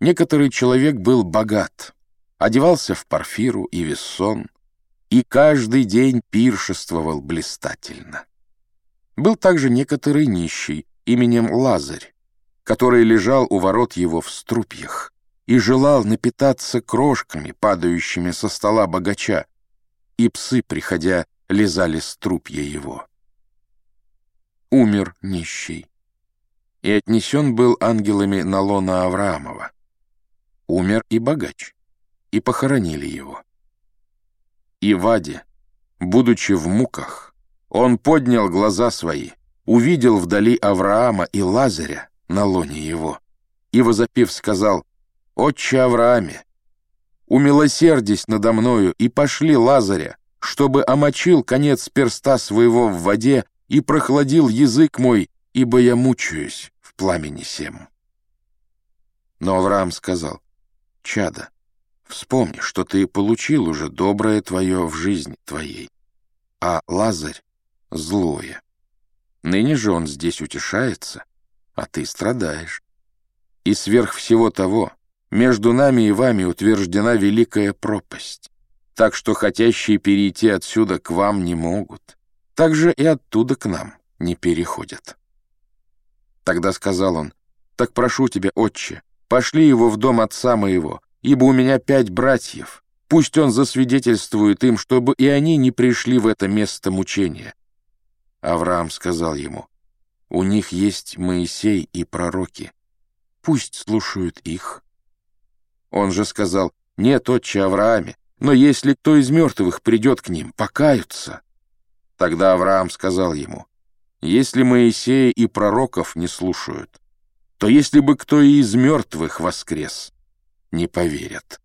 Некоторый человек был богат, одевался в парфиру и вессон, и каждый день пиршествовал блистательно. Был также некоторый нищий именем Лазарь, который лежал у ворот его в струпьях и желал напитаться крошками, падающими со стола богача, и псы, приходя, лизали струпья его. Умер нищий, и отнесен был ангелами на лона Авраамова. Умер и богач, и похоронили его. И Ваде, будучи в муках, он поднял глаза свои, увидел вдали Авраама и Лазаря на лоне его, и, возопив, сказал, «Отче Аврааме, умилосердись надо мною и пошли Лазаря, чтобы омочил конец перста своего в воде и прохладил язык мой, ибо я мучаюсь в пламени сем». Но Авраам сказал, «Чада, вспомни, что ты получил уже доброе твое в жизни твоей, а Лазарь — злое. Ныне же он здесь утешается, а ты страдаешь. И сверх всего того, между нами и вами утверждена великая пропасть, так что хотящие перейти отсюда к вам не могут, так же и оттуда к нам не переходят. Тогда сказал он, «Так прошу тебя, отче, пошли его в дом отца моего, ибо у меня пять братьев, пусть он засвидетельствует им, чтобы и они не пришли в это место мучения». Авраам сказал ему, «У них есть Моисей и пророки, пусть слушают их». Он же сказал, «Нет, отче Аврааме, но если кто из мертвых придет к ним, покаются». Тогда Авраам сказал ему, «Если Моисея и пророков не слушают, то если бы кто и из мертвых воскрес, не поверят».